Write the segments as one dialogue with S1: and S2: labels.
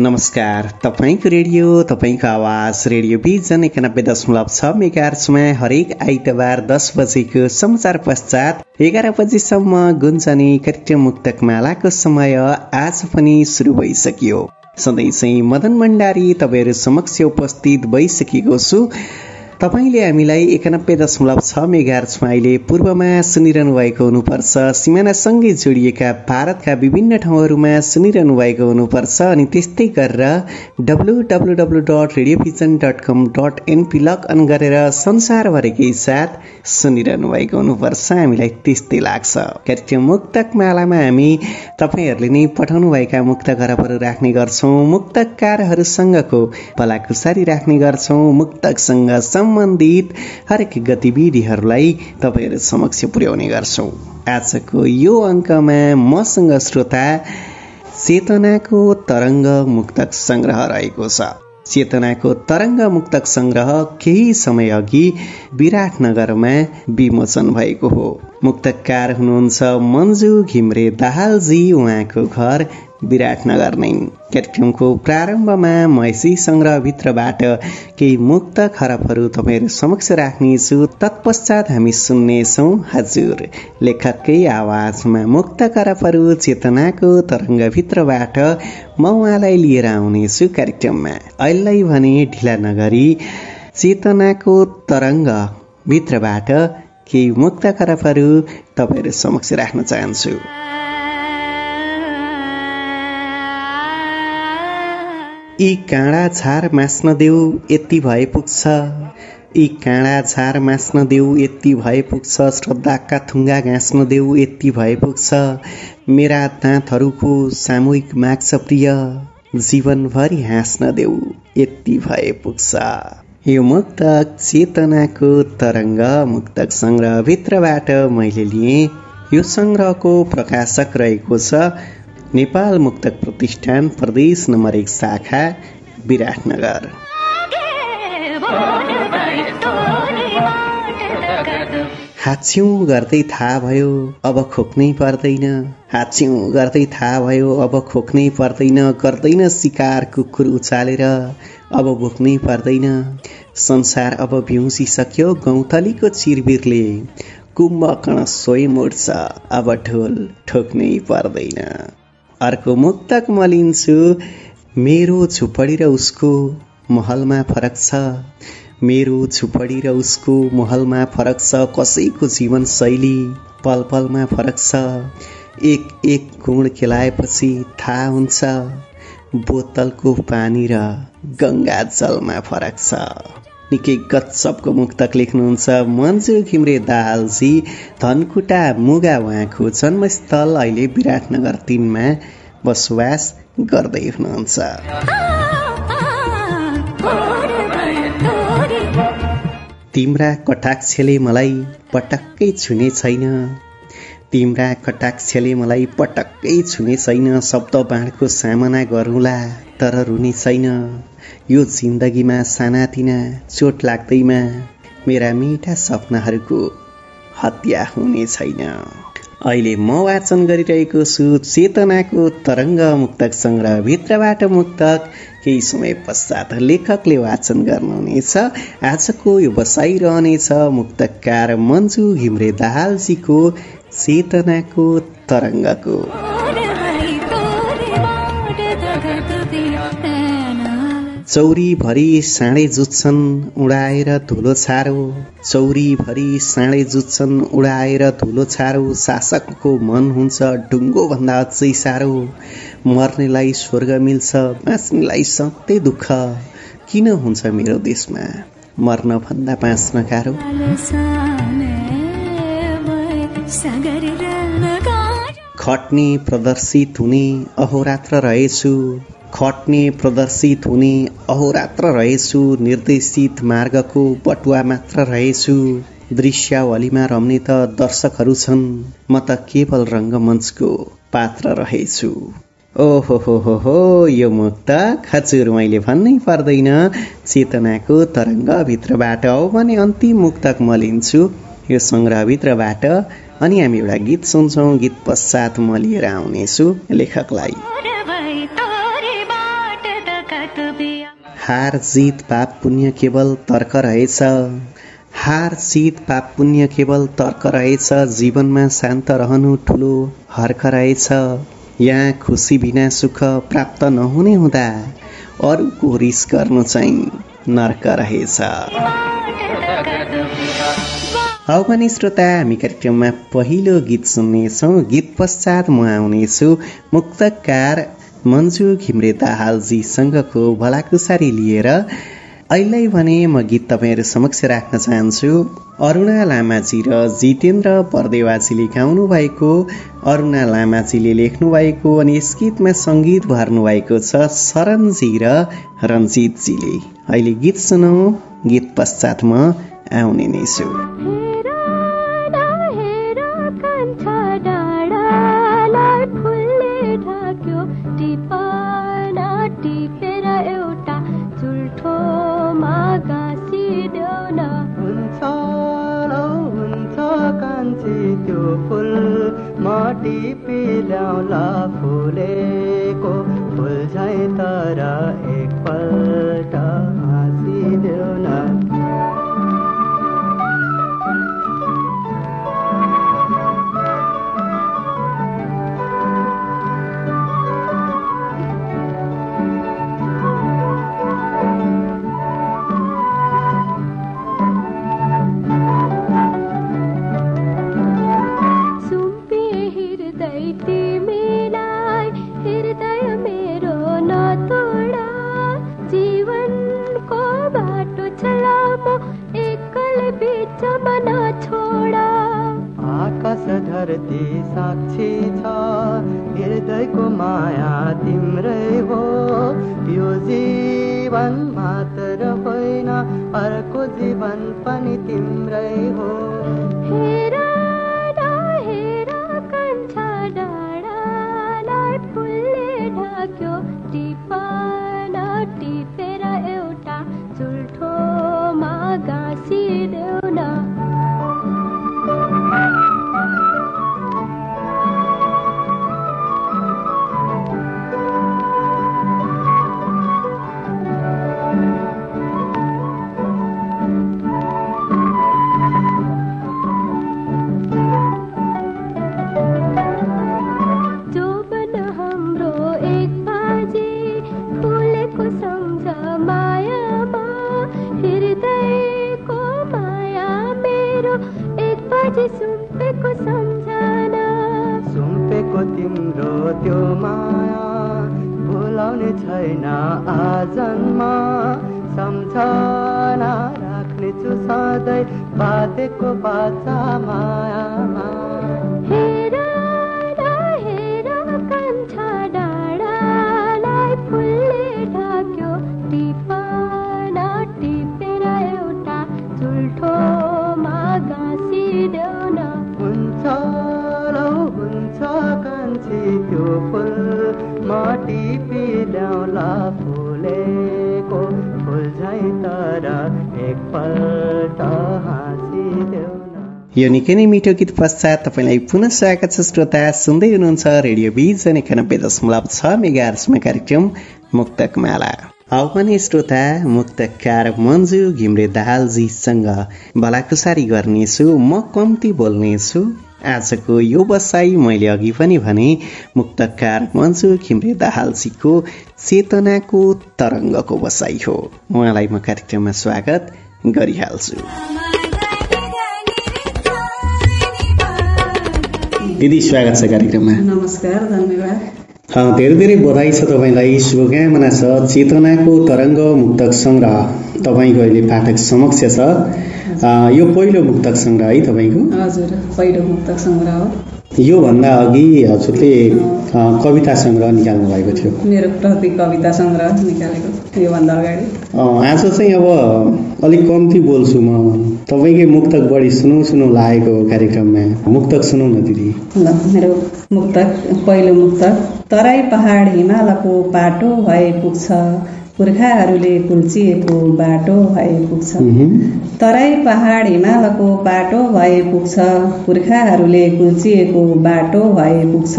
S1: नमस्कार तपाईँको रेडियो तपाईँको आवाज रेडियो बिजन एकानब्बे दशमलव छ मेगार्समा हरेक आइतबार दस बजेको समाचार पश्चात एघार बजीसम्म गुन्जने कार्यक्रम मुक्तक मालाको समय आज पनि सुरु भइसक्यो। सधैँ चाहिँ मदन भण्डारी तपाईँहरू समक्ष उपस्थित भइसकेको छु। तपाईँले हामीलाई एकानब्बे दशमलव छ मेगार्समा अहिले पूर्वमा सुनिरहनु भएको हुनुपर्छ। सिमानासँगै जोडिएका भारतका विभिन्न ठाउँहरूमा सुनिरहनु भएको हुनुपर्छ अनि त्यस्तै गरेर W W W dot Radiovision dot com dot NP log in गरेर संसारभरिकै साथ सुनिरहनु भएको हुनुपर्छ। हामीलाई त्यस्तै लाग्छ। कार्यक्रम मुक्तक मालामा हामी तपाईँहरूले नै पठाउनुभएका मुक्त खरबहरू राख्ने गर्छौँ। मुक्तकारहरूसँगको भलाकुसारी राख्ने गर्छौँ। मुक्तकसँग सम्बन्धित हरेक गतिविधिहरूलाई तपाईँहरू समक्ष पुर्याउने गर्छौँ। आजको यो अङ्कमा मसँग श्रोता चेतनाको तरङ्ग मुक्तक सङ्ग्रह रहेको छ। चेतनाको तरङ्ग मुक्तक सङ्ग्रह केही समय अघि विराटनगरमा विमोचन भएको हो। मुक्तकार हुनुहुन्छ मन्जु घिम्रे दाहालजी उहाँको घर विराटनगर नै कार्यक्रमको प्रारम्भमा मैसी सङ्ग्रहभित्रबाट केही मुक्त खरबहरू तपाईँहरू समक्ष राख्नेछु। तत्पश्चात हामी सुन्नेछौँ हजुर। लेखककै आवाजमा मुक्त खरबहरू चेतनाको तरङ्गभित्रबाट म उहाँलाई लिएर आउनेछु कार्यक्रममा। अहिले भने ढिला नगरी चेतनाको तरङ्ग भित्रबाट केही मुक्त खरबहरू तपाईँहरू समक्ष राख्न चाहन्छु। यी काँडा छार मास्न देऊ यति भए पुग्छ। यी काँडा छार मास्न देऊ यति भए पुग्छ। श्रद्धाका थुङ्गा घाँस्न देऊ यति भए पुग्छ। मेरा दाँतहरूको सामूहिक माग्छ प्रिय। जीवनभरि हाँस्न देऊ यति भए पुग्छ। यो मुक्तक चेतनाको तरङ्ग मुक्तक सङ्ग्रहभित्रबाट मैले लिएँ यो सङ्ग्रहको प्रकाशक रहेको छ नेपाल मुक्तक प्रतिष्ठान प्रदेश नम्बर एक शाखा विराटनगर। हाच्छ्यौँ गर्दै थाहा भयो अब खोक्नै पर्दैन। हाच्छ्यौँ गर्दै थाहा भयो अब खोक्नै पर्दैन। गर्दैन शिकार कुकुर उचालेर अब बोक्नै पर्दैन। संसार अब भ्युसिसक्यो गौँथलीको चिरबिरले कुम्भकर्ण स्वयं उठ्छ अब ढोल ठोक्नै पर्दैन। अर्को मुक्तक म लिन्छु मेरो झुपडी र उसको महलमा फरक छ। मेरो झुपडी र उसको महलमा फरक छ। कसैको जीवनशैली पल पलमा फरक छ। एक एक गुण खेलाएपछि थाहा हुन्छ बोतलको पानी र गङ्गा जलमा फरक छ। निकै गत्सपको मुक्तक लेख्नुहुन्छ। मन्जु घिम्रे दाहालजी धनकुटा मुगा उहाँको जन्मस्थल अहिले विराटनगर तिनमा बसोबास गर्दै हुनुहुन्छ। तिम्रा कटाक्षले मलाई पटक्कै छुने छैन। तिम्रा कटाक्षले मलाई पटक्कै छुने छैन। शब्द बाँडको सामना गरौँला तर रुने छैन। यो जिन्दगीमा सानातिना चोट लाग्दैमा मेरा मिठा सपनाहरूको हत्या हुने छैन। अहिले म वाचन गरिरहेको छु चेतनाको तरङ्ग मुक्तक सङ्ग्रह भित्रबाट मुक्तक। केही समय पश्चात लेखकले वाचन गर्नुहुनेछ। आजको यो बसाइरहनेछ मुक्तकार मन्जु घिम्रे दाहालजीको चेतनाको तरङ्गको। चौरीभरि साँडे जुत्छन् उडाएर धुलो छारो। चौरीभरि साँडे जुत्छन् उडाएर धुलो छारो। शासकको मन हुन्छ ढुङ्गो भन्दा अझै साह्रो। मर्नेलाई स्वर्ग मिल्छ बाँच्नेलाई सधैँ दुःख। किन हुन्छ मेरो देशमा मर्न भन्दा बाँच्न गाह्रो? खट्ने प्रदर्शित हुने अहोरात्र रहेछु। खट्ने प्रदर्शित हुने अहोरात्र रहेछु निर्देशित मार्गको बटुवा मात्र रहेछु। दृश्यावलीमा रम्ने त दर्शकहरू छन्। म त केवल रङ्गमञ्चको पात्र रहेछु। ओहो हो हो हो यो मुक्त खचुर मैले भन्नै पर्दैन। चेतनाको तरङ्गभित्रबाट हो भने अन्तिम मुक्तक म लिन्छु। यो सङ्ग्रहभित्रबाट अनि हामी एउटा गीत सुन्छौँ। गीत पश्चात म लिएर आउनेछु लेखकलाई। हार जित पाप पुण्य केवल तर्क रहेछ। हार जित पाप पुण्य केवल तर्क रहेछ। जीवनमा शान्त रहनु ठुलो हर्क रहेछ। यहाँ खुसी बिना सुख प्राप्त नहुने हुँदा अरूको रिस गर्नु चाहिँ नर्क रहेछ। हौ पनि श्रोता हामी कार्यक्रममा पहिलो गीत सुन्नेछौँ। गीत पश्चात म आउनेछु। मुक्तकार मन्जु घिम्रे दाहालजीसँगको भलाकुसारी लिएर अहिले भने म गीत तपाईँहरू समक्ष राख्न चाहन्छु। अरुणा लामाजी र जितेन्द्र परदेवाजीले गाउनु भएको अरुणा लामाजीले लेख्नु भएको अनि यस गीतमा सङ्गीत भर्नु भएको छ शरणजी र रञ्जितजीले। अहिले गीत सुनौ गीत पश्चात म आउने नै छु।
S2: फुलेको फुल झै तर यो मेरो एक
S1: बाजे
S2: सुम्पेको सम्झना।
S3: सुम्पेको तिम्रो त्यो माया बोलाउने छैन आजन्मा। सम्झना राख्नेछु सधैँ बाजेको बाचा मायामा।
S1: निकै नै मिठो गीत पश्चात तपाईँलाई पुनः स्वागत छ श्रोता। सुन्दै हुनुहुन्छ रेडियो बिजन एकानब्बे दशमलव छ मेगा कार्यक्रम मुक्तक माला पनि श्रोता मुक्तकार मन्जु घिम्रे दाहालजीसँग भलाकुसारी गर्नेछु म कम्ती बोल्नेछु। आजको यो बसाई मैले अघि पनि भने मुक्तकार मन्सु खिम्रे दाहालसीको चेतनाको तरङ्गको बसाई हो। उहाँलाई म कार्यक्रममा स्वागत गरिहाल्छु। दिदी स्वागत छ कार्यक्रममा।
S4: नमस्कार धन्यवाद।
S1: धेरै धेरै बधाई छ तपाईँलाई शुभकामना छ। चेतनाको तरङ्ग मुक्तक सङ्ग्रह तपाईँको अहिले पाठक समक्ष छ। यो पहिलो मुक्तक सङ्ग्रह है तपाईँको?
S4: हजुर पहिलो मुक्तक सङ्ग्रह हो।
S1: योभन्दा अघि हजुरले कविता सङ्ग्रह निकाल्नु भएको थियो।
S4: मेरो प्रति कविता सङ्ग्रह निकालेको योभन्दा अगाडि।
S1: आज चाहिँ अब अलिक कम्ती बोल्छु म। तपाईँकै मुक्तक बढी सुनौ सुनौ लागेको कार्यक्रममा। मुक्तक सुनौ न दिदी।
S4: ल मेरो मुक्तक पहिलो मुक्तक। तराई पहाड हिमालको पाटो भए पुग्छ। पुर्खाहरूले कुल्चिएको बाटो भए पुग्छ। तराई पहाड हिमालको बाटो भए पुग्छ। पुर्खाहरूले कुल्चिएको बाटो भए पुग्छ।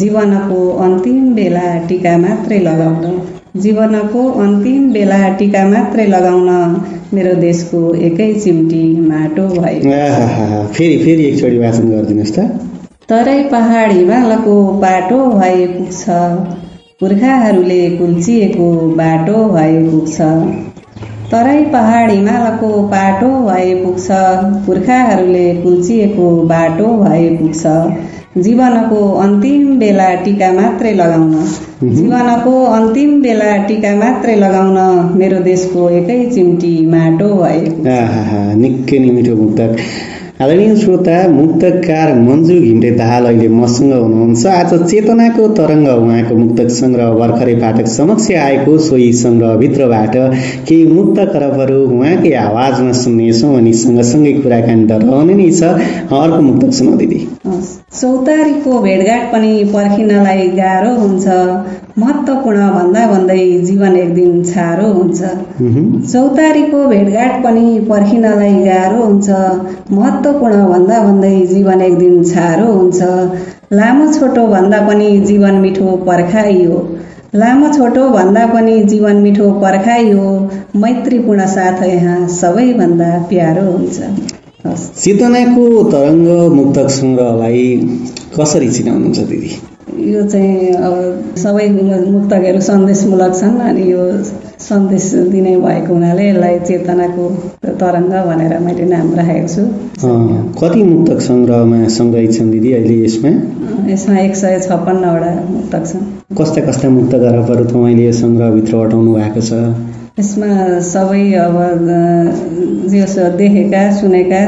S4: जीवनको अन्तिम बेला टिका मात्रै लगाउन। जीवनको अन्तिम बेला टिका मात्रै लगाउन मेरो देशको एकै चिम्टी माटो भए
S1: फेरि फेरि एकचोटि वाचन गरिदिनुहोस् त।
S4: तराई पहाड हिमालको बाटो भए पुग्छ। पुर्खाहरूले कुल्चिएको बाटो भए पुग्छ। तराई पहाड हिमालको बाटो भए पुग्छ? पुर्खाहरूले कुल्चिएको बाटो भए पुग्छ। जीवनको अन्तिम बेला टिका मात्रै लगाउन। जीवनको अन्तिम बेला टिका मात्रै लगाउन मेरो देशको एकै चिम्टी माटो भए
S1: निकै नै मिठो मुक्तक आदरणीय श्रोता मुक्तकार मन्जु घिम्रे दाहाल अहिले मसँग हुनुहुन्छ। आज चेतनाको तरङ्ग उहाँको मुक्तक सङ्ग्रह भर्खरै पाठक समक्ष आएको सोही सङ्ग्रहभित्रबाट केही मुक्त करपहरू उहाँकै आवाजमा सुन्नेछौँ अनि सँगसँगै कुराकानी त रहने नै छ। अर्को मुक्तक सुनाउ दिदी।
S4: चौतारीको भेटघाट पनि पर्खिनलाई गाह्रो हुन्छ। महत्त्वपूर्ण भन्दा भन्दै जीवन एक दिन छारो हुन्छ। चौतारीको भेटघाट पनि पर्खिनलाई गाह्रो हुन्छ। महत्त्वपूर्ण भन्दा भन्दै जीवन एक दिन छारो हुन्छ। लामो छोटो भन्दा पनि जीवन मिठो पर्खाइ हो लामो छोटो भन्दा पनि जीवन मिठो पर्खाइ हो मैत्रीपूर्ण साथ यहाँ सबैभन्दा प्यारो हुन्छ।
S1: चेतनाको तरङ्ग मुक्तक सङ्ग्रहलाई कसरी चिनाउनुहुन्छ दिदी?
S4: यो चाहिँ अब सबै मुक्तकहरू सन्देशमूलक छन् अनि यो सन्देश दिने भएको हुनाले यसलाई चेतनाको तरङ्ग भनेर मैले नाम राखेको छु।
S1: कति मुक्तक सङ्ग्रहमा सङ्ग्रहित छन् दिदी अहिले यसमा?
S4: यसमा एक सय छप्पन्नवटा मुक्तक छन्।
S1: कस्ता कस्ता मुक्त गरपहरू तपाईँले यो सङ्ग्रहभित्र अटाउनु भएको छ?
S4: यसमा सबै अब जे देखेका सुनेका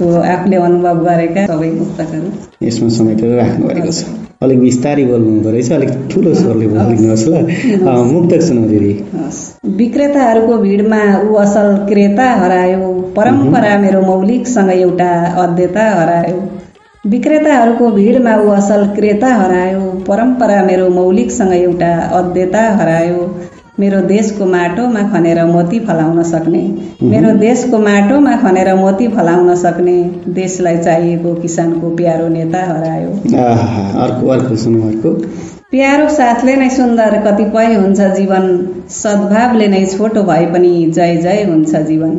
S4: त्यो आफूले अनुभव गरेका सबै मुक्तकहरू।
S1: यसमा समेटेर राख्नु भएको छ। अलिक बिस्तारै बोल्नु हुँदो रहेछ अलिक ठुलो स्वरले बोलिदिनुहोस् ल। अ, मुक्तक सुनाउ दिदी।
S4: विक्रेताहरूको भिडमा ऊ असल क्रेता हरायो। परम्परा मेरो मौलिकसँग एउटा अध्यता हरायो। विक्रेताहरूको भिडमा ऊ असल क्रेता हरायो। परम्परा मेरो मौलिकसँग एउटा अध्यता हरायो। मेरो देशको माटोमा खनेर मोती फलाउन सक्ने। मेरो देशको माटोमा खनेर मोती फलाउन सक्ने देशलाई चाहिएको किसानको प्यारो नेता हरायो।
S1: आहा, अर्को अर्को सुनौ अर्को।
S4: प्यारो साथले नै सुन्दर कतिपय हुन्छ जीवन सद्भावले नै छोटो भए पनि जय जय हुन्छ जीवन।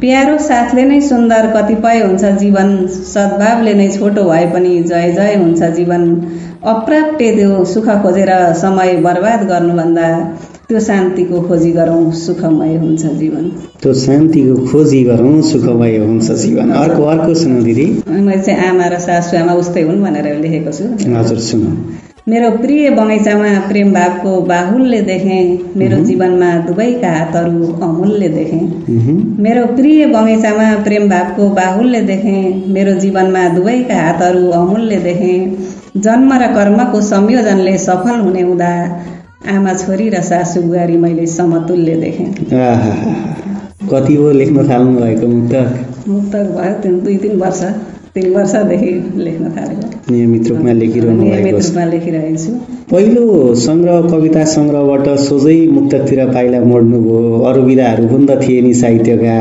S4: प्यारो साथले नै सुन्दर कतिपय हुन्छ जीवन सद्भावले नै छोटो भए पनि जय जय हुन्छ जीवन। अप्राप्य त्यो सुख खोजेर समय बर्बाद गर्नुभन्दा त्यो शान्तिको खोजी गरौँ सुखमय हुन्छ जीवन।
S1: त्यो शान्तिको खोजी गरौँ सुखमय हुन्छ जीवन। अर्को अर्को सुनौ दिदी।
S4: मैले चाहिँ आमा र सासुआमा उस्तै हुन् भनेर लेखेको छु।
S1: हजुर सुनौ।
S4: मेरो प्रिय बगैँचामा प्रेम भावको बाहुल्य देखेँ। मेरो जीवनमा दुवैका हातहरू अमूल्य देखेँ। मेरो प्रिय बगैँचामा प्रेम भावको बाहुल्य देखेँ। मेरो जीवनमा दुवैका हातहरू अमूल्य देखेँ। जन्म र कर्मको संयोजनले सफल हुने हुँदा आमा छोरी र सासु बुहारी मैले समतुल्य देखेँ।
S1: कति हो लेख्न थाल्नु भएको मुक्तक?
S4: मुक्तक भयो तिन दुई तिन वर्ष तिन वर्षदेखि लेख्न थालेको।
S1: नियमित रूपमा लेखिरहनु भएको
S4: नियमित रूपमा लेखिरहेको छु।
S1: पहिलो सङ्ग्रह कविता सङ्ग्रहबाट सोझै मुक्तकतिर पाइला मोड्नुभयो अरू विधाहरू पनि त थिए नि साहित्यका।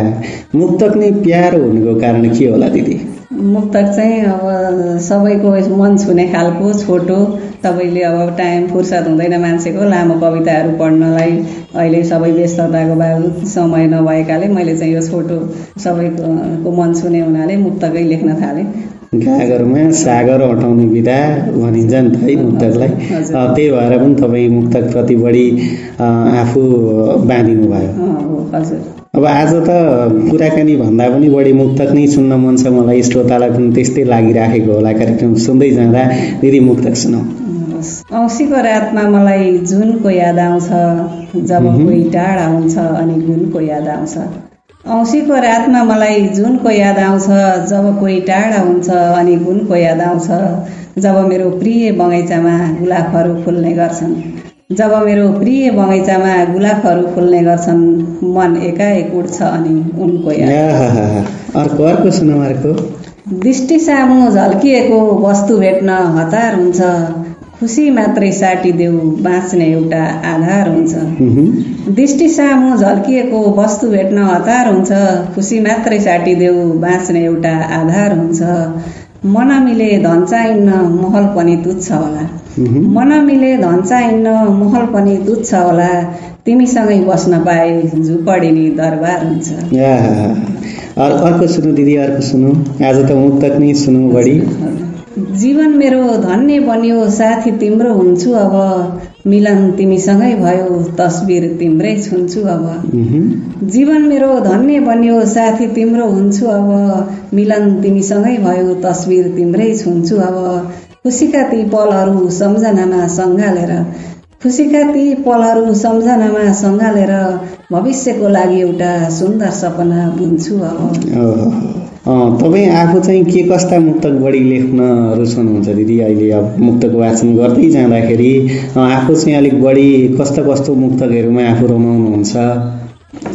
S1: मुक्तक नै प्यारो हुनुको कारण के होला दिदी?
S4: मुक्तक चाहिँ अब सबैको मन छुने खालको छोटो तपाईँले अब टाइम फुर्सद हुँदैन मान्छेको लामो कविताहरू पढ्नलाई अहिले सबै व्यस्तताको बावजुद समय नभएकाले मैले चाहिँ यो छोटो सबैको मन छुने हुनाले मुक्तकै लेख्न थालेँ।
S1: गागरमा सागर हटाउने विधा भनिन्छ नि त है मुक्तकलाई त्यही भएर पनि तपाईँ मुक्तकप्रति बढी आफू बाँधिनु भयो
S4: हजुर।
S1: अब आज त कुराकानी भन्दा पनि बढी मुक्तक नै सुन्न मन छ मलाई श्रोतालाई पनि त्यस्तै लागिराखेको होला कार्यक्रम सुन्दै जाँदा दिदी मुक्तक सुनौ।
S4: औँसीको रातमा मलाई जुनको याद आउँछ जब कोही टाढा हुन्छ अनि गुनको याद आउँछ। औँसीको रातमा मलाई जुनको याद आउँछ जब कोही टाढा हुन्छ अनि गुनको याद आउँछ जब मेरो प्रिय बगैँचामा गुलाफहरू फुल्ने गर्छन्। जब मेरो प्रिय बगैँचामा गुलाफहरू फुल्ने गर्छन् मन एकाएक उठ्छ अनि उनको।
S1: अर्को अर्को सुनौ अर्को।
S4: दृष्टि सामु झल्किएको वस्तु भेट्न हतार हुन्छ। खुसी मात्रै साटिदेऊ बाँच्ने एउटा आधार हुन्छ। दृष्टि सामु झल्किएको वस्तु भेट्न हतार हुन्छ। खुसी मात्रै साटिदेऊ बाँच्ने एउटा आधार हुन्छ। मन मिले धन चाहिन्न महल पनि तुच्छ होला।
S1: मह्म।
S4: मन मिले धन चाहिन्न महल पनि तुच्छ होला। तिमीसँगै बस्न पाए झुपडी दरबार हुन्छ।
S1: अर्को सुनौ दिदी अर्को सुनौ। आज त मुक्तक नै सुनौ बढी।
S4: जीवन मेरो धन्य बन्यो साथी तिम्रो हुन्छु अब। मिलन तिमीसँगै भयो तस्बिर तिम्रै छुन्छु अब। जीवन मेरो धन्य बन्यो साथी तिम्रो हुन्छु अब। मिलन तिमीसँगै भयो तस्बिर तिम्रै छुन्छु अब। खुसीका ती पलहरू सम्झनामा सङ्घालेर खुसीका ती पलहरू सम्झनामा सङ्घालेर भविष्यको लागि एउटा सुन्दर सपना बुन्छु अब।
S1: तपाईँ आफू चाहिँ के कस्ता मुक्तक बढी लेख्न रुचाउनुहुन्छ दिदी? अहिले अब मुक्तक वाचन गर्दै जाँदाखेरि आफू चाहिँ अलिक बढी कस्तो कस्तो मुक्तकहरूमा आफू रमाउनुहुन्छ?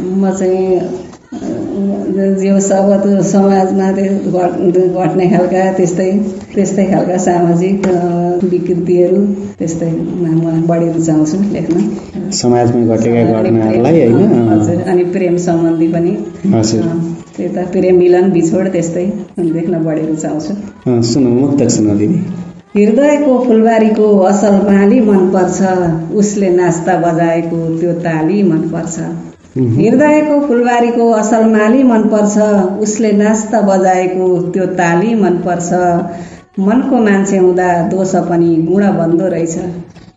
S4: म चाहिँ सब त्यो समाजमा घट्ने खालका त्यस्तै त्यस्तै खालका सामाजिक विकृतिहरू त्यस्तैमा म बढी रुचाउँछु लेख्न।
S1: समाजमा घटेका घटनाहरूलाई होइन?
S4: हजुर। अनि प्रेम सम्बन्धी पनि
S1: हजुर
S4: अ, त्यही त प्रेम मिलन बिछोड त्यस्तै देख्न बढी रुचाउँछु
S1: सुनौ मुक्तक सुनौ दिदी।
S4: हृदयको फुलबारीको असल बाली मनपर्छ उसले नास्ता बजाएको त्यो ताली मनपर्छ। हृदयको फुलबारीको असल माली मनपर्छ उसले नास्ता बजाएको त्यो ताली मनपर्छ। मनको मान्छे हुँदा दोष पनि गुण बन्दो रहेछ।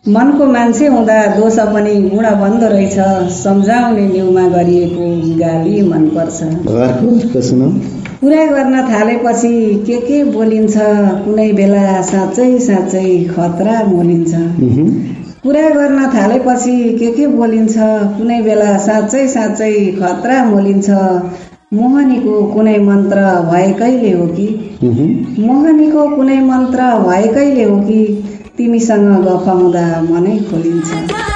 S4: मनको मान्छे हुँदा दोष पनि गुण बन्दो रहेछ। सम्झाउने न्युमा गरिएको गाली मनपर्छ। कुरा गर्न थालेपछि के के बोलिन्छ कुनै बेला साँच्चै साँच्चै खतरा मोलिन्छ
S1: मह्म।
S4: कुरा गर्न थालेपछि के के बोलिन्छ? कुनै बेला साँच्चै साँच्चै खतरा मोलिन्छ। मोहनीको कुनै मन्त्र भएकैले हो कि। मोहनीको कुनै मन्त्र भएकैले हो कि? तिमीसँग गफ हुँदा मनै खोलिन्छ।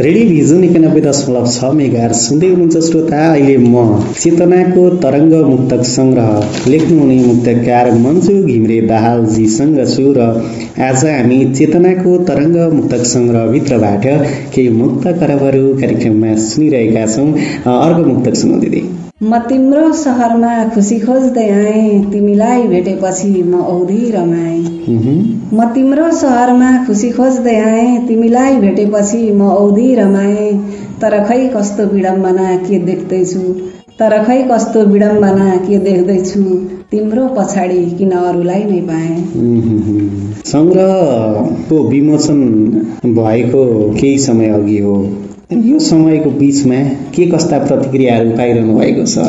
S1: रेडियो भिजन एकानब्बे दशमलव छ मेगा सुन्दै हुनुहुन्छ श्रोता। अहिले म चेतनाको तरङ्ग मुक्तक सङ्ग्रह लेख्नुहुने मुक्तकार मन्जु घिम्रे दाहालजीसँग छु र आज हामी चेतनाको तरङ्ग मुक्तक सङ्ग्रहभित्रबाट केही मुक्त करबहरू कार्यक्रममा सुनिरहेका छौँ। अर्को मुक्तक सुनौ दिदी।
S4: म तिम्रो सहरमा खुसी खोज्दै आएँ। तिमीलाई भेटेपछि म औधी रमाएँ। म तिम्रो सहरमा खुसी खोज्दै आएँ। तिमीलाई भेटेपछि म औधी रमाएँ। तर खै कस्तो विडम्बना के देख्दैछु? तर खै कस्तो विडम्बना के देख्दैछु? तिम्रो पछाडि किन अरूलाई नै पाएँ।
S1: सङ्ग्रहको विमोचन भएको केही समय अघि हो। यो समयको बिचमा के कस्ता प्रतिक्रियाहरू पाइरहनु भएको छ?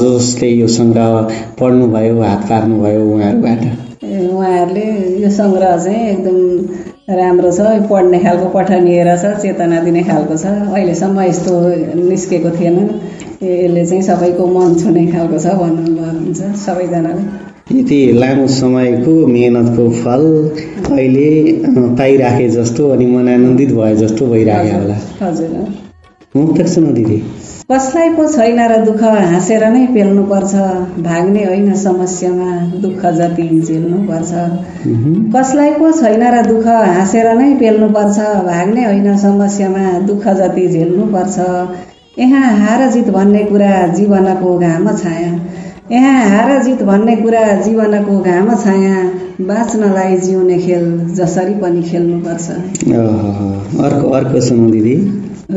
S1: जसले यो सङ्ग्रह पढ्नुभयो हात पार्नुभयो उहाँहरूबाट?
S4: उहाँहरूले यो सङ्ग्रह चाहिँ एकदम राम्रो छ पढ्ने खालको पठनीय छ चेतना दिने खालको छ। अहिलेसम्म यस्तो निस्केको थिएन। यसले चाहिँ सबैको मन छुने खालको छ भन्नुभयो हुन्छ सबैजनाले
S1: यति लामो समयको मेहनतको फल अहिले पाइराखे जस्तो अनि मन आनन्दित भए जस्तो भइरहेको होला।
S4: हजुर।
S1: मुक्तक सुनौ दिदी।
S4: कसलाई पो छैन र दुःख हाँसेर नै पेल्नुपर्छ भाग्ने होइन समस्यामा दुःख जति झेल्नुपर्छ। कसलाई पो छैन र दुःख हाँसेर नै पेल्नुपर्छ भाग्ने होइन समस्यामा दुःख जति झेल्नुपर्छ। यहाँ हार जित भन्ने कुरा जीवनको घाम छाया। यहाँ हार जित भन्ने कुरा जीवनको घाम छाया बाँच्नलाई जिउने खेल जसरी पनि खेल्नुपर्छ।
S1: अर्को अर्को सुनौ दिदी।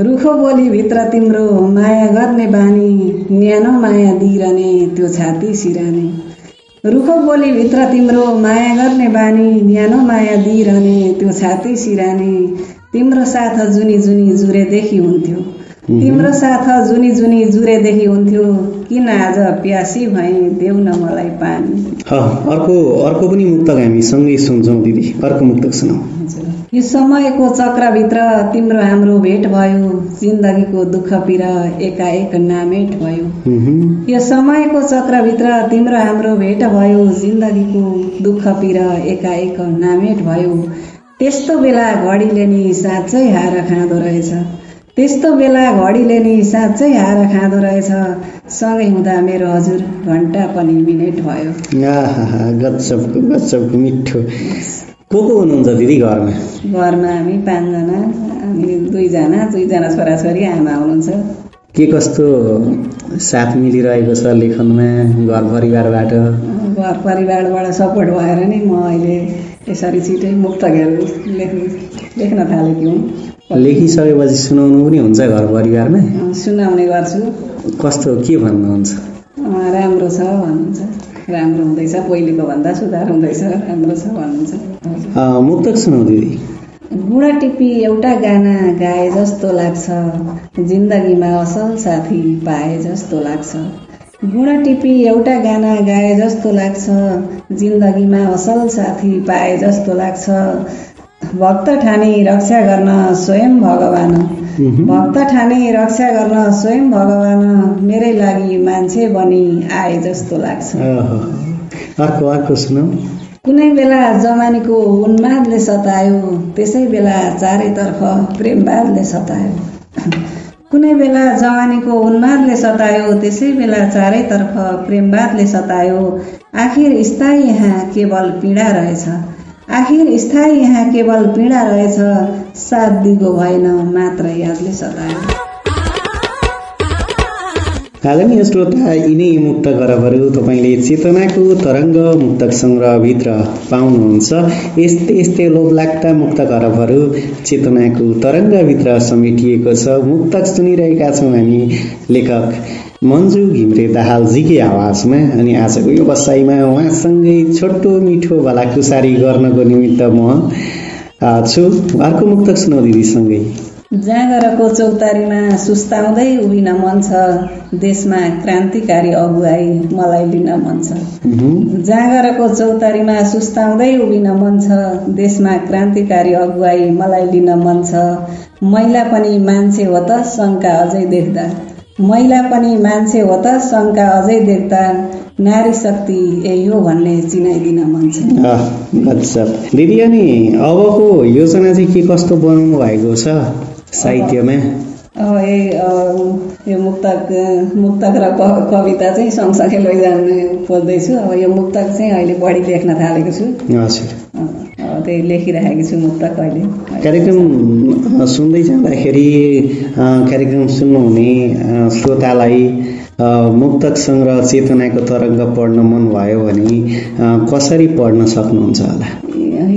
S4: रुखो बोलीभित्र तिम्रो माया गर्ने बानी न्यानो माया दिइरहने त्यो छाती सिराने। रुखो बोलीभित्र तिम्रो माया गर्ने बानी न्यानो माया दिइरहने त्यो छाती सिराने। तिम्रो साथ जुनी जुनी जुरेदेखि हुन्थ्यो। तिम्रो साथ जुनी जुनी जुरेदेखि हुन्थ्यो। किन आज प्यासी भएँ देऊ न मलाई पानी?
S1: ह, अर्को अर्को पनि मुक्तक हामी सँगै सुन्छौँ दिदी। अर्को मुक्तक सुनाऊ।
S4: यो समयको चक्रभित्र तिम्रो हाम्रो भेट भयो। जिन्दगीको दुःख पीडा एकाएक नामेट भयो। यो समयको चक्रभित्र तिम्रो हाम्रो भेट भयो। जिन्दगीको दुःख पीडा एकाएक नामेट भयो। त्यस्तो बेला घडीले नि साँच्चै हार खाँदो रहेछ। त्यस्तो बेला घडीले नि साँच्चै हार खाँदो रहेछ। सँगै हुँदा मेरो हजुर घन्टा पनि मिनेट भयो।
S1: गजबको गजबको मिठो। को को हुनुहुन्छ दिदी घरमा?
S4: घरमा हामी पाँचजना हामी दुईजना दुईजना छोराछोरी आमा हुनुहुन्छ।
S1: के कस्तो साथ मिलिरहेको छ लेखनमा घर परिवारबाट?
S4: घर परिवारबाट सपोर्ट भएर नै म अहिले यसरी छिटै मुक्तकहरू लेख्नु लेख्न थालेकी हुँ।
S1: लेखिसकेपछि सुनाउनु पनि हुन्छ घर परिवारमा?
S4: सुनाउने गर्छु।
S1: कस्तो के भन्नुहुन्छ?
S4: राम्रो छ भन्नुहुन्छ। राम्रो हुँदैछ पहिलेको भन्दा सुधार हुँदैछ राम्रो छ भन्नुहुन्छ।
S1: मुक्तक सुनाउ दिदी।
S4: गुणा टिपी एउटा गाना गाए जस्तो लाग्छ। जिन्दगीमा असल साथी पाए जस्तो लाग्छ। गुणा टिपी एउटा गाना गाए जस्तो लाग्छ। जिन्दगीमा असल साथी पाए जस्तो लाग्छ। भक्त ठानी रक्षा गर्न स्वयं भगवान। भक्त ठानी रक्षा गर्न स्वयं भगवान मेरै लागि मान्छे बनी आए जस्तो लाग्छ।
S1: अर्को अर्को सुनाउ
S4: कुनै बेला जवानीको उन्मादले सतायो त्यसै बेला चारैतर्फ प्रेमवादले सतायो। कुनै बेला जवानीको उन्मादले सतायो त्यसै बेला चारैतर्फ प्रेमवादले सतायो। आखिर स्थायी यहाँ केवल पीडा रहेछ। आखिर स्थायी यहाँ केवल पीडा रहेछ साथ दिगो भएन मात्र यादले सतायो।
S1: आदरणीय श्रोता यिनै मुक्त गरबहरू तपाईँले चेतनाको तरङ्ग मुक्तक सङ्ग्रहभित्र पाउनुहुन्छ। यस्तै यस्तै लोभलाग्दा मुक्त गरबहरू चेतनाको तरङ्गभित्र समेटिएको छ। मुक्तक सुनिरहेका छौँ हामी लेखक। मन्जु घिम्रे दाहालजीकै आवाजमा अनि आजको यो बसाइमा उहाँसँगै छोटो मिठो भलाकुसारी गर्नको निमित्त म छु। अर्को मुक्तक सुनाउ दिदीसँगै।
S4: जाँगरको चौतारीमा सुस्ताउँदै उभिन मन छ। देशमा क्रान्तिकारी अगुवाई मलाई लिन मन छ। जाँगरको चौतारीमा सुस्ताउँदै उभिन मन छ। देशमा क्रान्तिकारी अगुवाई मलाई लिन मन छ। महिला पनि मान्छे हो त शङ्का अझै देख्दा। महिला पनि मान्छे हो त शङ्का अझै देख्दा नारी शक्ति यही हो भन्ने चिनाइदिन मन छ।
S1: दिदी अनि अबको योजना चाहिँ के कस्तो बनाउनु भएको छ साहित्यमा?
S4: अब अब यो मुक्तक मुक्तक र कविता चाहिँ सँगसँगै लैजाने खोज्दैछु। अब यो मुक्तक चाहिँ अहिले बढी लेख्न थालेको छु।
S1: हजुर।
S4: त्यही लेखिरहेको छु मुक्तक अहिले
S1: कार्यक्रम सुन्दै जाँदाखेरि कार्यक्रम सुन्नुहुने श्रोतालाई मुक्तक सङ्ग्रह चेतनाको तरङ्ग पढ्न मन भयो भने कसरी पढ्न सक्नुहुन्छ होला?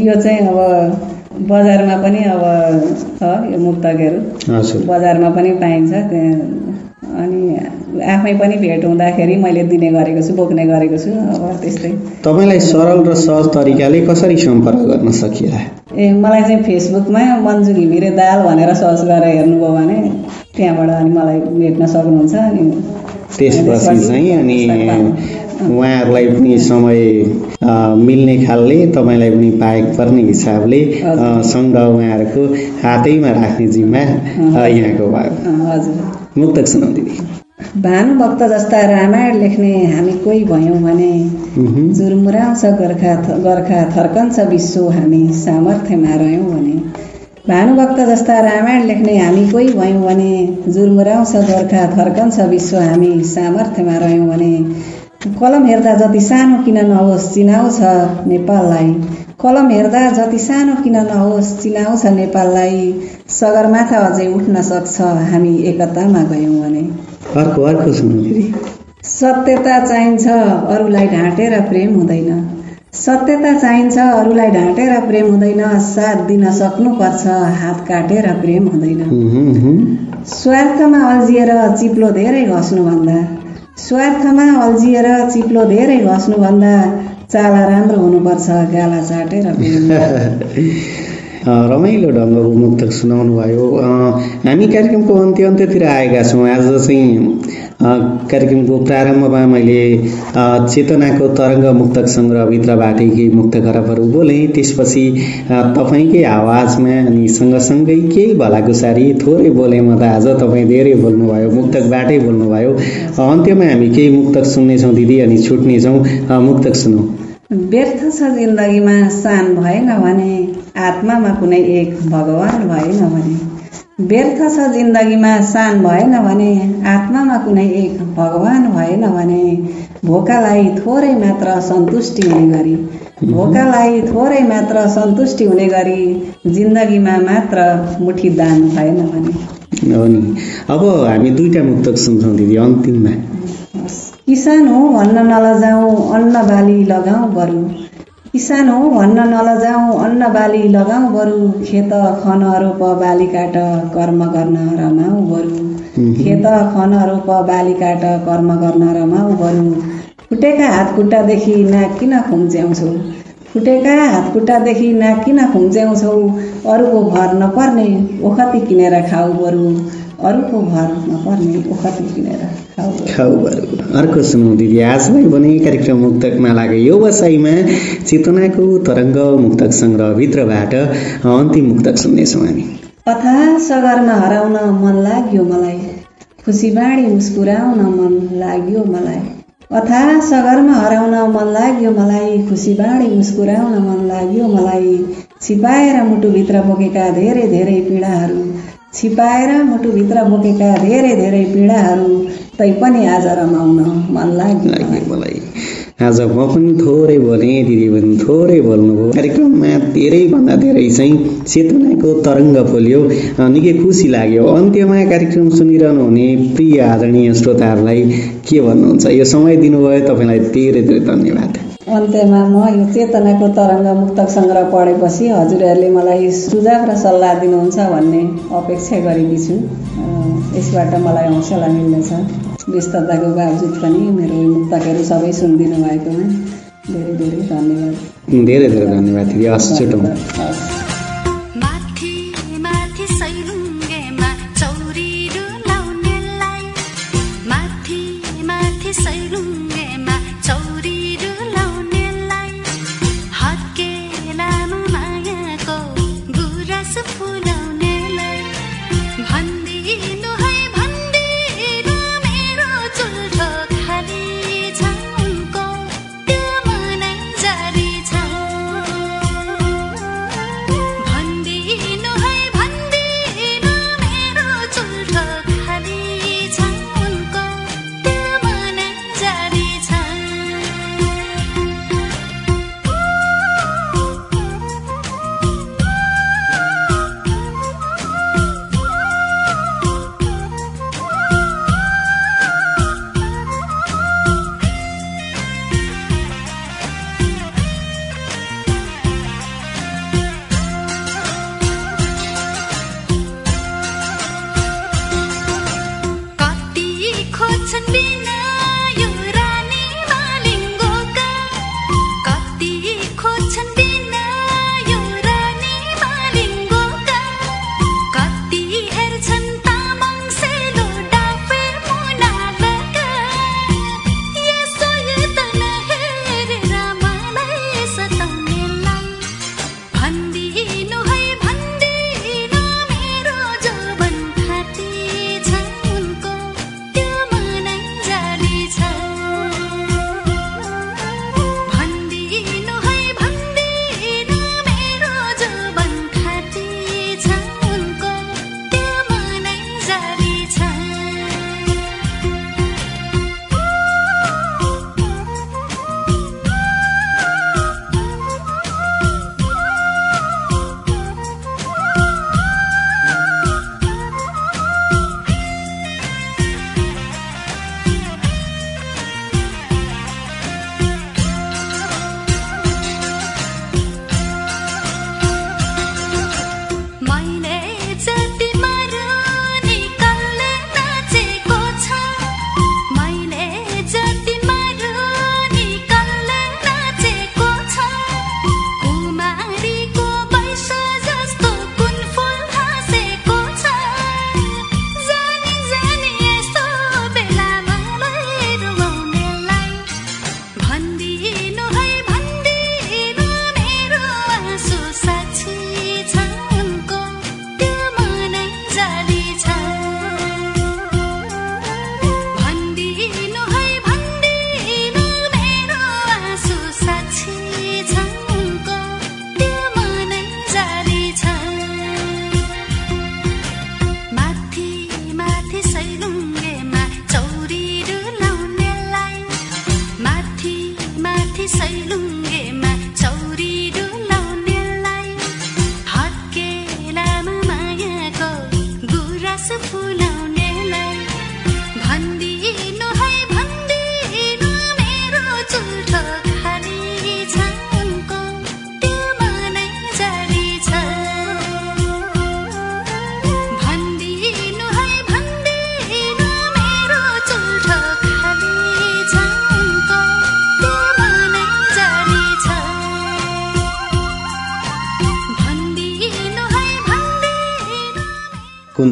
S4: यो चाहिँ अब बजारमा पनि अब छ यो मुक्तकहरू। बजारमा पनि पाइन्छ अनि आफै पनि भेट हुँदाखेरि मैले दिने गरेको छु बोक्ने गरेको छु अब त्यस्तै।
S1: तपाईँलाई सरल र सहज तरिकाले कसरी सम्पर्क गर्न सकिएला
S4: ए मलाई चाहिँ फेसबुकमा मन्जु घिमिरे दाल भनेर सर्च गरेर हेर्नुभयो भने त्यहाँबाट अनि मलाई भेट्न सक्नुहुन्छ अनि
S1: त्यसपछि चाहिँ अनि उहाँहरूलाई पनि समय मिल्ने खालले तपाईँलाई पनि पाएक पर्ने हिसाबले सङ्ग्रह उहाँहरूको हातैमा राख्ने जिम्मा यहाँको भयो मुक्तक सुनाउ दिदी।
S4: भानुभक्त जस्ता रामायण लेख्ने हामी कोही भयौँ भने। जुरमुराउँछ गोर्खा गोर्खा थर्कन्छ विश्व हामी सामर्थ्यमा रह्यौँ भने। भानुभक्त जस्ता रामायण लेख्ने हामी कोही भयौँ भने जुरमुराउँछ गोर्खा थर्कन्छ विश्व हामी सामर्थ्यमा रह्यौँ भने। कलम हेर्दा जति सानो किन नहोस् चिनाउँछ नेपाललाई कलम हेर्दा जति सानो किन नहोस् चिनाउँछ नेपाललाई सगरमाथा अझै उठ्न सक्छ हामी एकतामा गयौँ भने
S1: अर्को अर्को
S4: सत्यता चाहिन्छ अरूलाई ढाँटेर प्रेम हुँदैन सत्यता चाहिन्छ अरूलाई ढाँटेर प्रेम हुँदैन साथ दिन सक्नुपर्छ हात काटेर प्रेम हुँदैन। स्वार्थमा अल्झिएर चिप्लो धेरै घस्नुभन्दा स्वार्थमा अल्झिएर चिप्लो धेरै घस्नुभन्दा चाला राम्रो हुनुपर्छ गाला चाटेर
S1: रमाइलो ढङ्गको मुक्तक सुनाउनु भयो हामी कार्यक्रमको अन्त्य अन्त्यतिर आएका छौँ। आज चाहिँ कार्यक्रमको प्रारम्भमा मैले चेतनाको तरङ्ग मुक्तक सङ्ग्रहभित्रबाटै केही मुक्त खराबहरू बोलेँ। त्यसपछि तपाईँकै आवाजमा अनि सँगसँगै केही भलाकुसारी थोरै बोलेँ म त आज तपाईँ धेरै बोल्नुभयो मुक्तकबाटै बोल्नुभयो। अन्त्यमा हामी केही मुक्तक सुन्नेछौँ दिदी अनि छुट्नेछौँ। मुक्तक सुनौँ।
S4: व्यर्थ छ जिन्दगीमा सान भएन भने आत्मामा कुनै एक भगवान भएन भने। व्यर्थ छ जिन्दगीमा सान भएन भने आत्मामा कुनै एक भगवान भएन भने भोकालाई थोरै मात्र सन्तुष्टि हुने गरी भोकालाई थोरै मात्र सन्तुष्टि हुने गरी जिन्दगीमा मात्र मुठी दान भएन भने।
S1: हो नि। अब हामी दुईटा मुक्तक सुन्छौँ दिदी अन्तिममा।
S4: किसान हो भन्न नलजाउँ अन्न बाली लगाउँ बरु। किसान हो भन्न नलजाउँ अन्न बाली लगाउँ बरु। खेत खन रोप बाली काट कर्म गर्न रमाउँ बरु। खेत खन रोप बाली काट कर्म गर्न रमाउँ बरु। फुटेका हात खुट्टादेखि नाक किन खुम्च्याउँछौ? फुटेका हात खुट्टादेखि नाक किन खुम्च्याउँछौ? अरूको भर नपर्ने ओखती किनेर खाऊ बरु। अरूको भर नपर्ने ओखती किनेर।
S1: अर्को सुनौ दिदी आजलाई भने कार्यक्रम मुक्तकमा लाग्यो यो वसाइमा चेतनाको तरङ्ग मुक्तक सङ्ग्रहभित्रबाट अन्तिम मुक्तक सुन्नेछौँ हामी।
S4: अथा सगरमा हराउन मन लाग्यो मलाई। खुसी बाँडी मुस्कुराउन मन लाग्यो मलाई। अथा सगरमा हराउन मन लाग्यो मलाई। खुसी बाँडी मुस्कुराउन मन लाग्यो मलाई। छिपाएर मुटुभित्र बोकेका धेरै धेरै पीडाहरू। छिपाएर मुटुभित्र बोकेका धेरै धेरै पीडाहरू। तैपनि आज रमाउन मन लाग्यो। मलाई।
S1: आज म पनि थोरै बोलेँ दिदी पनि थोरै बोल्नुभयो। कार्यक्रममा धेरैभन्दा धेरै चाहिँ चेतनाको तरङ्ग पोल्यो अ, निकै खुसी लाग्यो। अन्त्यमा कार्यक्रम सुनिरहनु हुने प्रिय आदरणीय श्रोताहरूलाई के भन्नुहुन्छ? यो समय दिनुभयो तपाईँलाई धेरै धेरै धन्यवाद।
S4: अन्त्यमा म यो चेतनाको तरङ्ग मुक्तक सङ्ग्रह पढेपछि हजुरहरूले मलाई सुझाव र सल्लाह दिनुहुन्छ भन्ने अपेक्षा गरेकी छु यसबाट मलाई हौसला मिल्नेछ व्यस्तताको बावजुद पनि मेरो मुक्तकहरू सबै सुनिदिनु भएकोमा धेरै धेरै धन्यवाद।
S1: धेरै धेरै धन्यवाद हस् छुटौँ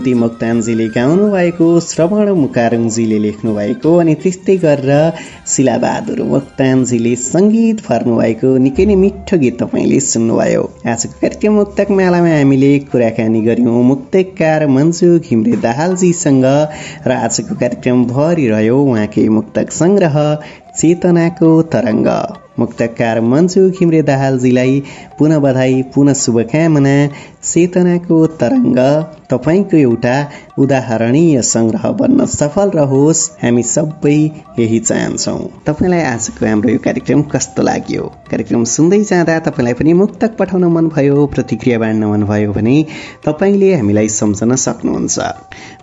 S1: कुन्ती मोक्तानजीले गाउनु भएको श्रवण मुकारुङजीले लेख्नु भएको अनि त्यस्तै गरेर शिलाबहादुर मोक्तानजीले सङ्गीत भर्नु भएको निकै नै मिठो गीत तपाईँले सुन्नुभयो। आजको कार्यक्रम मुक्तक मेलामा हामीले कुराकानी गऱ्यौँ मुक्तकार मन्जु घिम्रे दाहालजीसँग र आजको कार्यक्रम भरिरह्यो उहाँकै मुक्तक सङ्ग्रह चेतनाको तरङ्ग। मुक्तकार मन्जु घिम्रे दाहालजीलाई पुनः बधाई पुनः शुभकामना चेतनाको तरङ्ग तपाईँको एउटा उदाहरणीय सङ्ग्रह बन्न सफल रहोस्। हामी सबै यही चाहन्छौँ। तपाईँलाई आजको हाम्रो यो कार्यक्रम कस्तो लाग्यो? कार्यक्रम सुन्दै जाँदा तपाईँलाई पनि मुक्तक पठाउन मन भयो प्रतिक्रिया बाँड्न मन भयो भने तपाईँले हामीलाई सम्झन सक्नुहुन्छ।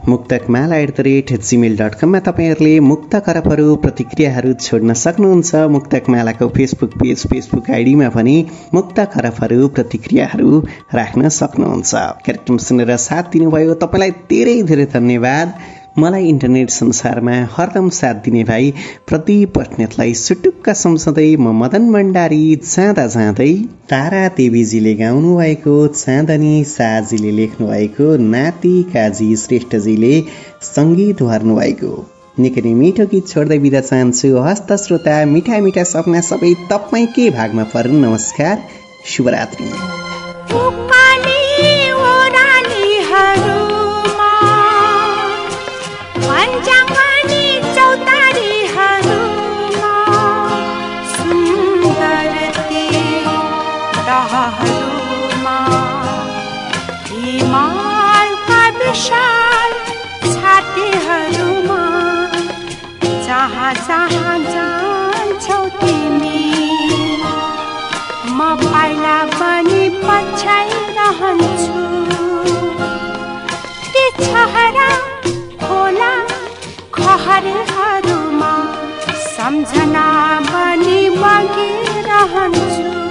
S1: Muktakmala at the rate Gmail dot कममा तपाईँहरूले मुक्त खरबहरू प्रतिक्रियाहरू छोड्न सक्नुहुन्छ। मुक्तकमालाको फेसबुक पेज फेसबुक आइडीमा पनि मुक्त खरबहरू प्रतिक्रियाहरू राख्न सक्नुहुन्छ। कार्यक्रम सुनेर साथ दिनुभयो तपाईँलाई धेरै धेरै धन्यवाद। मलाई इन्टरनेट संसारमा हरदम साथ दिने भाइ प्रदीप बस्नेतलाई सुटुक्क सम्झँदै म मदन भण्डारी जाँदा जाँदै तारा देवीजीले गाउनु भएको चाँदनी शाहजीले लेख्नु भएको नाति काजी श्रेष्ठजीले सङ्गीत भर्नु भएको निकै नै मिठो गीत छोड्दै बिदा चाहन्छु। हस्त श्रोता मिठा मिठा सपना सबै तपाईँकै भागमा पर्नु? नमस्कार शुभरात्रि।
S5: पछ्याइरहन्छु ती छहरा खोला खहरहरूमा सम्झना पनि बगिरहन्छु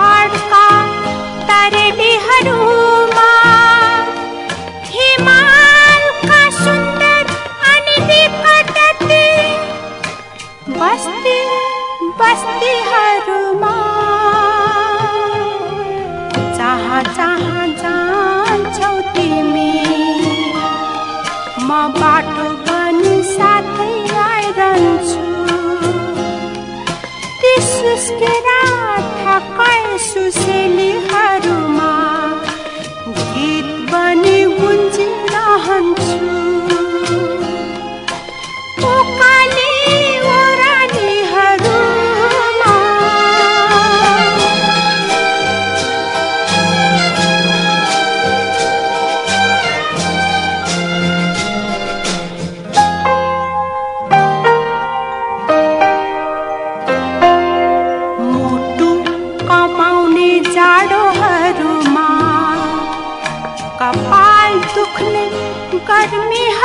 S5: scared.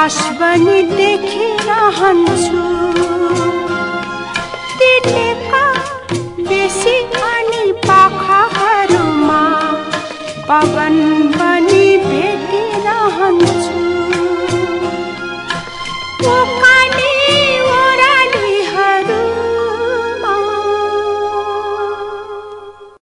S5: आकाश बनि देखिरहन्छु दिल्लीका बेसी अनि पाखाहरूमा पवन